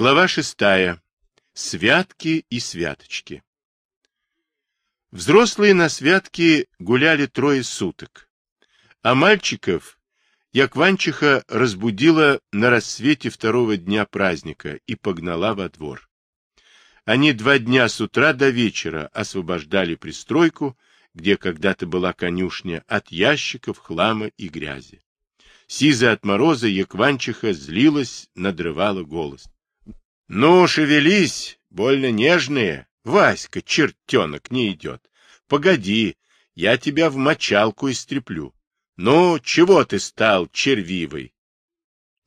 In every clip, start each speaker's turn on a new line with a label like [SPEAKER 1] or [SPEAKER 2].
[SPEAKER 1] Глава шестая. Святки и святочки. Взрослые на святки гуляли трое суток, а мальчиков Якванчиха разбудила на рассвете второго дня праздника и погнала во двор. Они два дня с утра до вечера освобождали пристройку, где когда-то была конюшня, от ящиков, хлама и грязи. Сиза от мороза Якванчиха злилась, надрывала голос. — Ну, шевелись, больно нежные. Васька, чертенок, не идет. Погоди, я тебя в мочалку истреплю. Ну, чего ты стал червивый?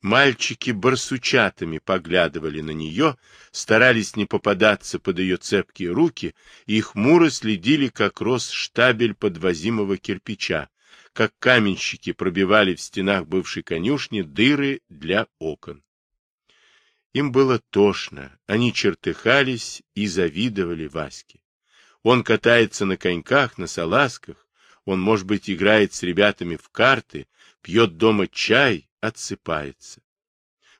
[SPEAKER 1] Мальчики барсучатами поглядывали на нее, старались не попадаться под ее цепкие руки и хмуро следили, как рос штабель подвозимого кирпича, как каменщики пробивали в стенах бывшей конюшни дыры для окон. Им было тошно, они чертыхались и завидовали Ваське. Он катается на коньках, на салазках, он, может быть, играет с ребятами в карты, пьет дома чай, отсыпается.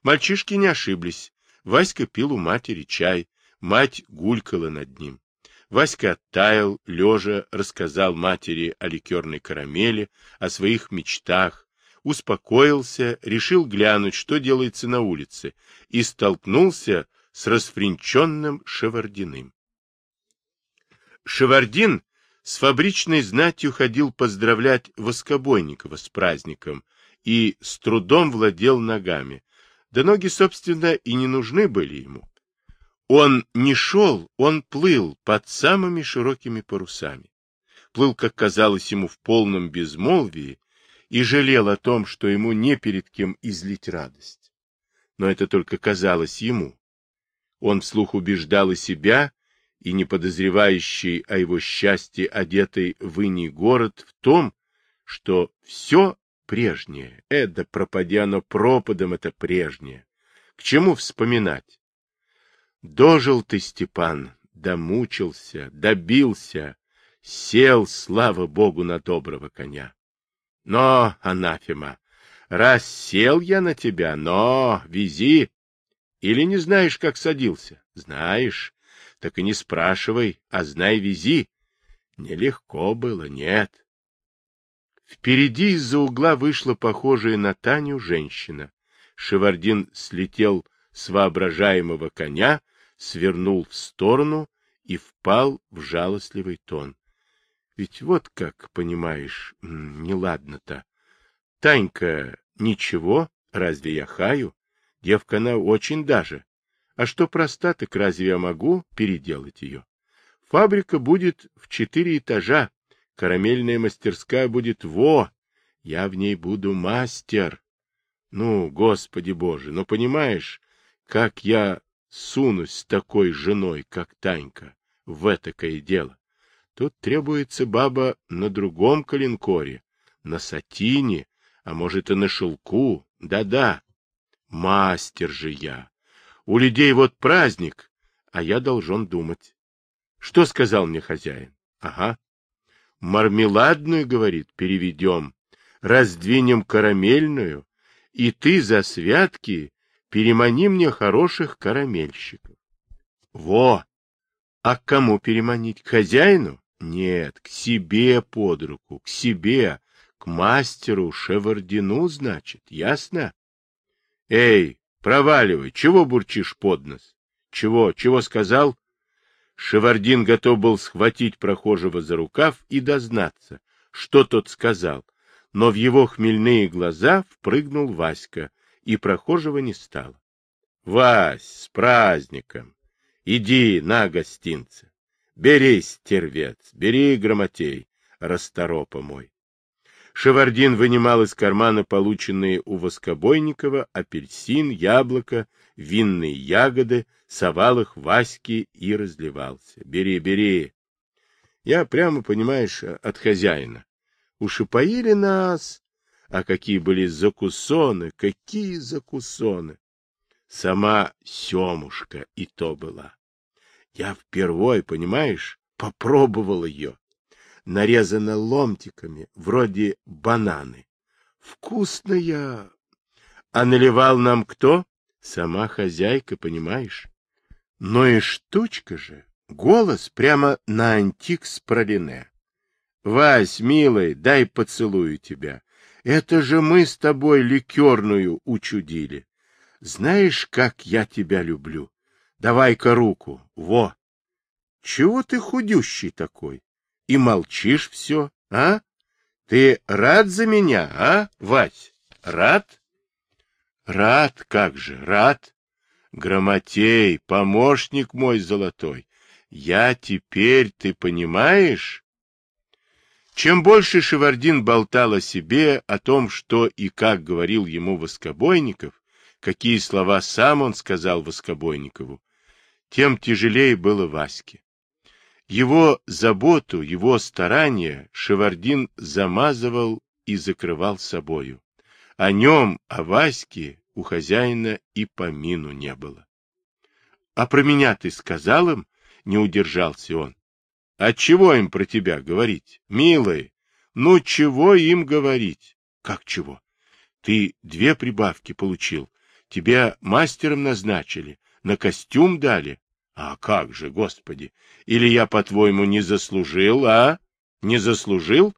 [SPEAKER 1] Мальчишки не ошиблись. Васька пил у матери чай, мать гулькала над ним. Васька оттаял, лежа, рассказал матери о ликерной карамели, о своих мечтах, успокоился, решил глянуть, что делается на улице, и столкнулся с расфренченным Шевардиным. Шевардин с фабричной знатью ходил поздравлять Воскобойникова с праздником и с трудом владел ногами, да ноги, собственно, и не нужны были ему. Он не шел, он плыл под самыми широкими парусами. Плыл, как казалось ему, в полном безмолвии и жалел о том, что ему не перед кем излить радость. Но это только казалось ему. Он вслух убеждал и себя, и не подозревающий о его счастье одетый в иней город в том, что все прежнее, это пропадя оно пропадом, это прежнее. К чему вспоминать? Дожил ты, Степан, домучился, добился, сел, слава богу, на доброго коня. Но, анафема, раз сел я на тебя, но вези. Или не знаешь, как садился? Знаешь. Так и не спрашивай, а знай, вези. Нелегко было, нет. Впереди из-за угла вышла похожая на Таню женщина. Шевардин слетел с воображаемого коня, свернул в сторону и впал в жалостливый тон. Ведь вот как, понимаешь, неладно-то. Танька, ничего, разве я хаю? Девка она очень даже. А что проста, разве я могу переделать ее? Фабрика будет в четыре этажа, карамельная мастерская будет во, я в ней буду мастер. Ну, Господи Боже, ну понимаешь, как я сунусь с такой женой, как Танька, в этакое дело? Тут требуется баба на другом калинкоре, на сатине, а может и на шелку. Да-да, мастер же я. У людей вот праздник, а я должен думать. Что сказал мне хозяин? Ага. Мармеладную, говорит, переведем, раздвинем карамельную, и ты за святки перемани мне хороших карамельщиков. Во! А к кому переманить? К хозяину? Нет, к себе под руку, к себе, к мастеру Шевардину, значит, ясно? Эй, проваливай, чего бурчишь под нос? Чего, чего сказал? Шевардин готов был схватить прохожего за рукав и дознаться, что тот сказал, но в его хмельные глаза впрыгнул Васька, и прохожего не стало. — Вась, с праздником! Иди на гостинцы! Бери, стервец, бери, грамотей, расторопа мой. Шевардин вынимал из кармана полученные у Воскобойникова апельсин, яблоко, винные ягоды, совал их Ваське и разливался. Бери, бери. Я прямо, понимаешь, от хозяина. Уж и поили нас. А какие были закусоны, какие закусоны! Сама Семушка и то была. Я впервой, понимаешь, попробовал ее. Нарезана ломтиками, вроде бананы. Вкусная. А наливал нам кто? Сама хозяйка, понимаешь? Но и штучка же. Голос прямо на антик с пролине. Вась, милый, дай поцелую тебя. Это же мы с тобой ликерную учудили. Знаешь, как я тебя люблю? Давай-ка руку. Во! Чего ты худющий такой? И молчишь все, а? Ты рад за меня, а, Вась? Рад? Рад, как же, рад. Грамотей, помощник мой золотой. Я теперь, ты понимаешь? Чем больше Шевардин болтал о себе, о том, что и как говорил ему Воскобойников, какие слова сам он сказал Воскобойникову, тем тяжелее было Ваське. Его заботу, его старания Шевардин замазывал и закрывал собою. О нем, о Ваське, у хозяина и помину не было. — А про меня ты сказал им? — не удержался он. — А чего им про тебя говорить, милые? Ну, чего им говорить? — Как чего? Ты две прибавки получил, тебя мастером назначили, на костюм дали. А как же, господи, или я, по-твоему, не заслужил, а? Не заслужил?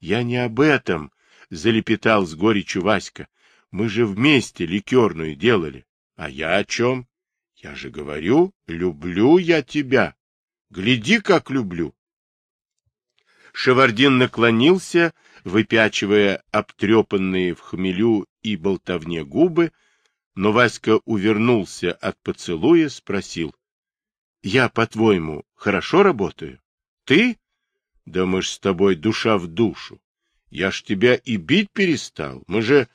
[SPEAKER 1] Я не об этом, — залепетал с горечью Васька. Мы же вместе ликерную делали. А я о чем? Я же говорю, люблю я тебя. Гляди, как люблю. Шевардин наклонился, выпячивая обтрепанные в хмелю и болтовне губы, но Васька увернулся от поцелуя, спросил. — Я, по-твоему, хорошо работаю? Ты? Да мы ж с тобой душа в душу. Я ж тебя и бить перестал. Мы же...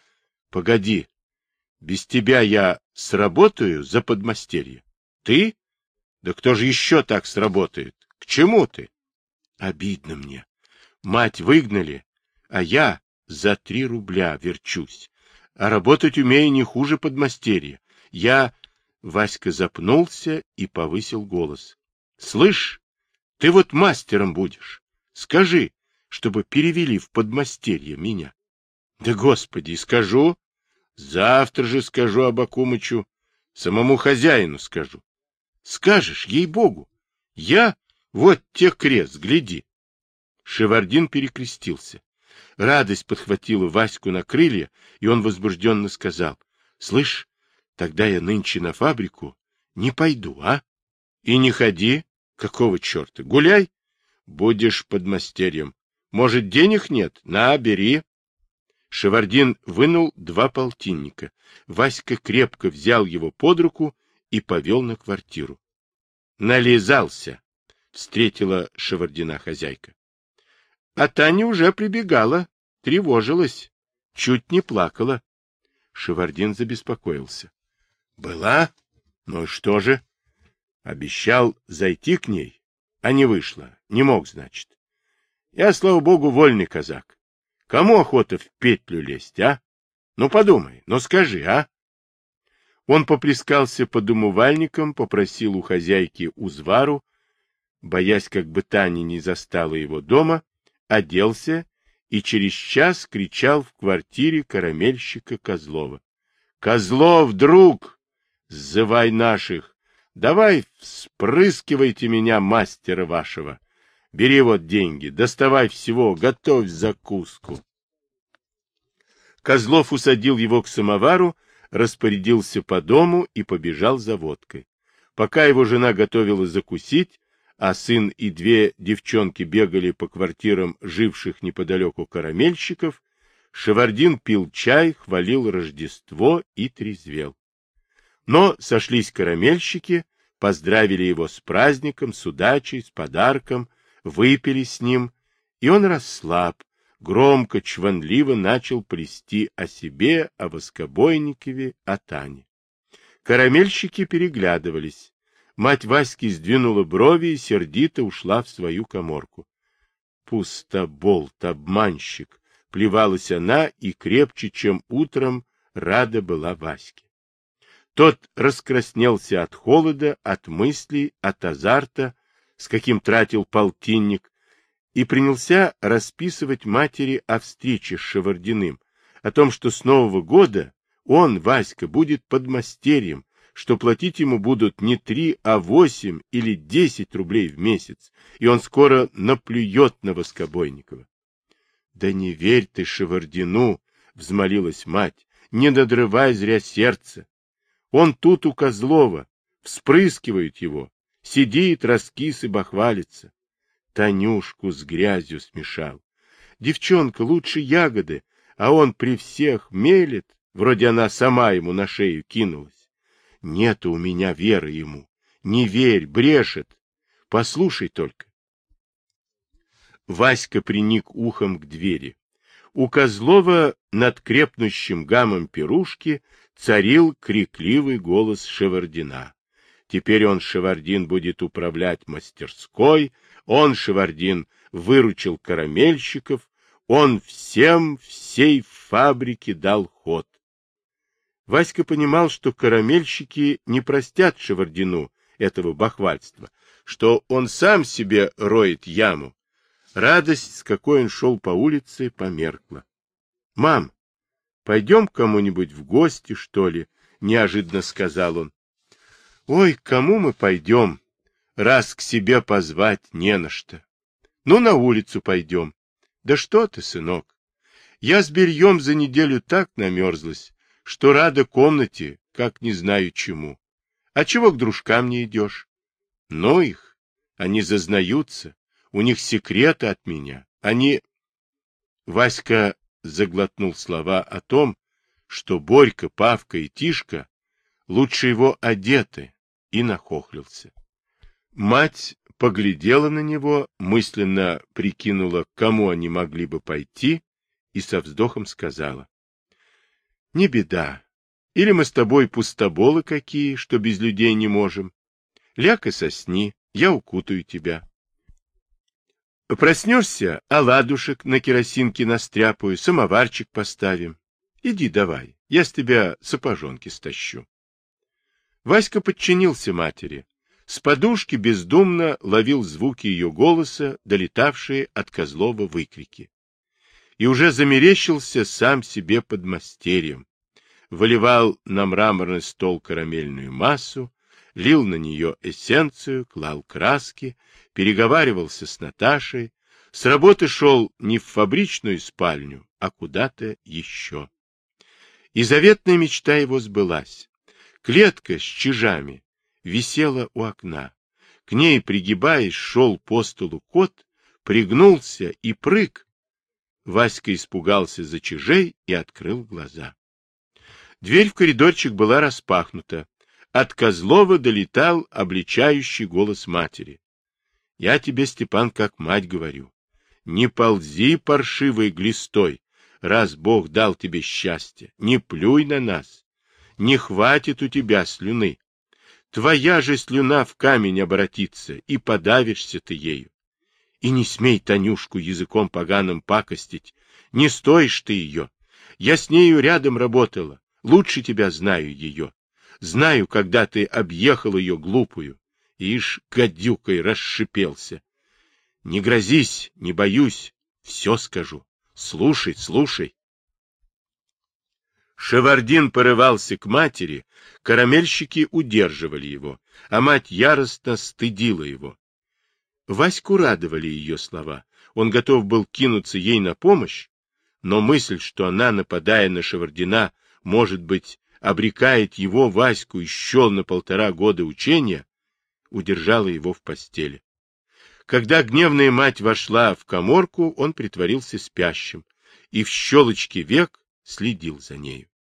[SPEAKER 1] Погоди. Без тебя я сработаю за подмастерье. Ты? Да кто же еще так сработает? К чему ты? Обидно мне. Мать выгнали, а я за три рубля верчусь а работать умею не хуже подмастерья. Я... Васька запнулся и повысил голос. — Слышь, ты вот мастером будешь. Скажи, чтобы перевели в подмастерье меня. — Да, господи, скажу. Завтра же скажу Абакумычу. Самому хозяину скажу. Скажешь, ей-богу. Я... Вот те крест, гляди. Шевардин перекрестился. Радость подхватила Ваську на крылья, и он возбужденно сказал, — Слышь, тогда я нынче на фабрику не пойду, а? И не ходи. Какого черта? Гуляй. Будешь подмастерьем. Может, денег нет? На, бери. Шевардин вынул два полтинника. Васька крепко взял его под руку и повел на квартиру. Нализался, встретила Шевардина хозяйка. А Таня уже прибегала, тревожилась, чуть не плакала. Шевардин забеспокоился. — Была? Ну что же? Обещал зайти к ней, а не вышла. Не мог, значит. Я, слава богу, вольный казак. Кому охота в петлю лезть, а? Ну, подумай, ну скажи, а? Он поплескался под умывальником, попросил у хозяйки узвару, боясь, как бы Таня не застала его дома, оделся и через час кричал в квартире карамельщика Козлова. — Козлов, друг, сзывай наших! Давай вспрыскивайте меня, мастера вашего! Бери вот деньги, доставай всего, готовь закуску. Козлов усадил его к самовару, распорядился по дому и побежал за водкой. Пока его жена готовила закусить, а сын и две девчонки бегали по квартирам живших неподалеку карамельщиков, Шевардин пил чай, хвалил Рождество и трезвел. Но сошлись карамельщики, поздравили его с праздником, с удачей, с подарком, выпили с ним, и он расслаб, громко, чванливо начал плести о себе, о Воскобойникове, о Тане. Карамельщики переглядывались. Мать Васьки сдвинула брови и сердито ушла в свою коморку. Пустоболт, обманщик! Плевалась она и крепче, чем утром, рада была Ваське. Тот раскраснелся от холода, от мыслей, от азарта, с каким тратил полтинник, и принялся расписывать матери о встрече с Шевардиным, о том, что с Нового года Он, Васька, будет подмастерьем, что платить ему будут не три, а восемь или десять рублей в месяц, и он скоро наплюет на Воскобойникова. — Да не верь ты Шевардину, — взмолилась мать, — не надрывай зря сердце. Он тут у Козлова, вспрыскивают его, сидит, раскис и бахвалится. Танюшку с грязью смешал. Девчонка лучше ягоды, а он при всех мелет, вроде она сама ему на шею кинулась. Нет у меня веры ему. Не верь, брешет. Послушай только. Васька приник ухом к двери. У Козлова над крепнущим гамом пирушки царил крикливый голос Шевардина. Теперь он, Шевардин, будет управлять мастерской, он, Шевардин, выручил карамельщиков, он всем, всей фабрике дал ход. Васька понимал, что карамельщики не простят Шевардину этого бахвальства, что он сам себе роет яму. Радость, с какой он шел по улице, померкла. — Мам, пойдем к кому-нибудь в гости, что ли? — неожиданно сказал он. — Ой, к кому мы пойдем? Раз к себе позвать не на что. Ну, на улицу пойдем. Да что ты, сынок? Я с бельем за неделю так намерзлась, что рада комнате, как не знаю чему. А чего к дружкам не идешь? Но их, они зазнаются, у них секреты от меня. Они... Васька заглотнул слова о том, что Борька, Павка и Тишка лучше его одеты, и нахохлился. Мать поглядела на него, мысленно прикинула, кому они могли бы пойти, и со вздохом сказала. Не беда. Или мы с тобой пустоболы какие, что без людей не можем. Ляг и сосни, я укутаю тебя. Проснешься, оладушек на керосинке настряпаю, самоварчик поставим. Иди давай, я с тебя сапожонки стащу. Васька подчинился матери. С подушки бездумно ловил звуки ее голоса, долетавшие от Козлова выкрики и уже замерещился сам себе под мастерьем. Выливал на мраморный стол карамельную массу, лил на нее эссенцию, клал краски, переговаривался с Наташей, с работы шел не в фабричную спальню, а куда-то еще. И заветная мечта его сбылась. Клетка с чижами висела у окна. К ней, пригибаясь, шел по столу кот, пригнулся и прыг, Васька испугался за чижей и открыл глаза. Дверь в коридорчик была распахнута. От Козлова долетал обличающий голос матери. — Я тебе, Степан, как мать говорю. Не ползи паршивой глистой, раз Бог дал тебе счастье. Не плюй на нас. Не хватит у тебя слюны. Твоя же слюна в камень обратится, и подавишься ты ею. И не смей Танюшку языком поганым пакостить. Не стоишь ты ее. Я с нею рядом работала. Лучше тебя знаю ее. Знаю, когда ты объехал ее глупую. Ишь, гадюкой расшипелся. Не грозись, не боюсь. Все скажу. Слушай, слушай. Шевардин порывался к матери, карамельщики удерживали его, а мать яростно стыдила его. Ваську радовали ее слова. Он готов был кинуться ей на помощь, но мысль, что она, нападая на Шевардина, может быть, обрекает его, Ваську, еще на полтора года учения, удержала его в постели. Когда гневная мать вошла в коморку, он притворился спящим и в щелочке век следил за нею.